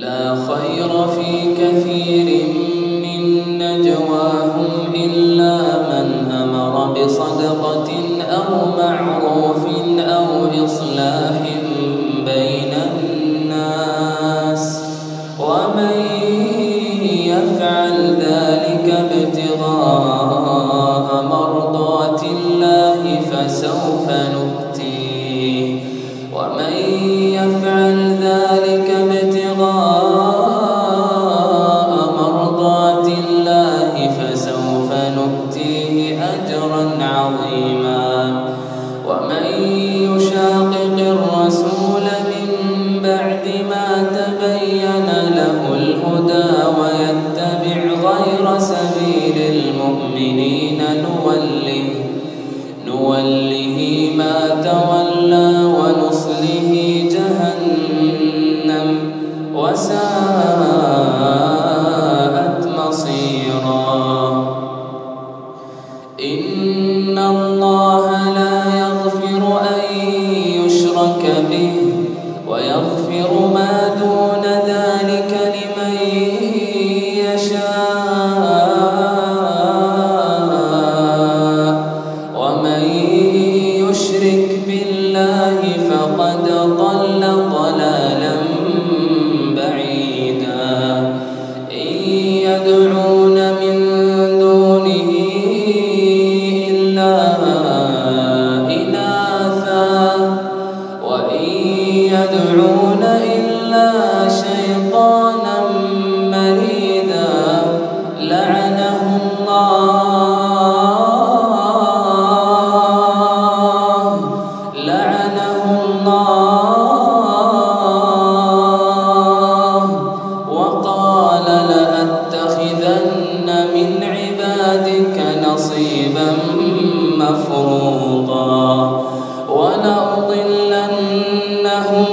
لا خير في كثير من نجواهم إلا من أمر بصدقة أو معروف أو إصلاح بين الناس. ومن يفعل ذلك ابتغاء مرضات الله فسوف نؤتيه. ويتبع غير سبيل المؤمنين نوله, نوله ما تولى ونصله جهنم وساءت مصيرا. إن الله لا يغفر أن يشرك به يدعون إلا شيطانا مريدا. لعنه الله. لعنه الله. وقال لأتخذن من عبادك نصيبا مفروضا.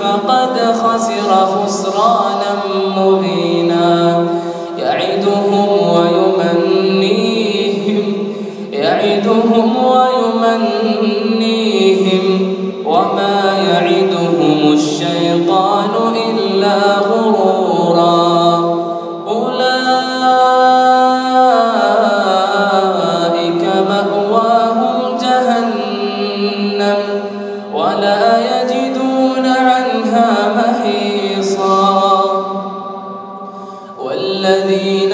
فقد خسر خسرا والذين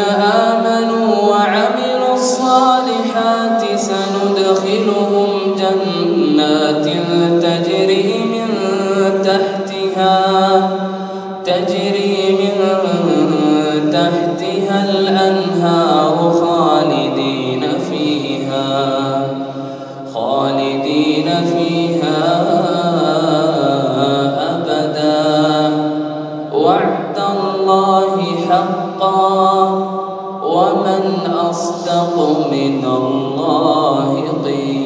آمنوا وعملوا الصالحات سندخلهم جنات تجري من تحتها تجري ومن أصدق من الله قيلا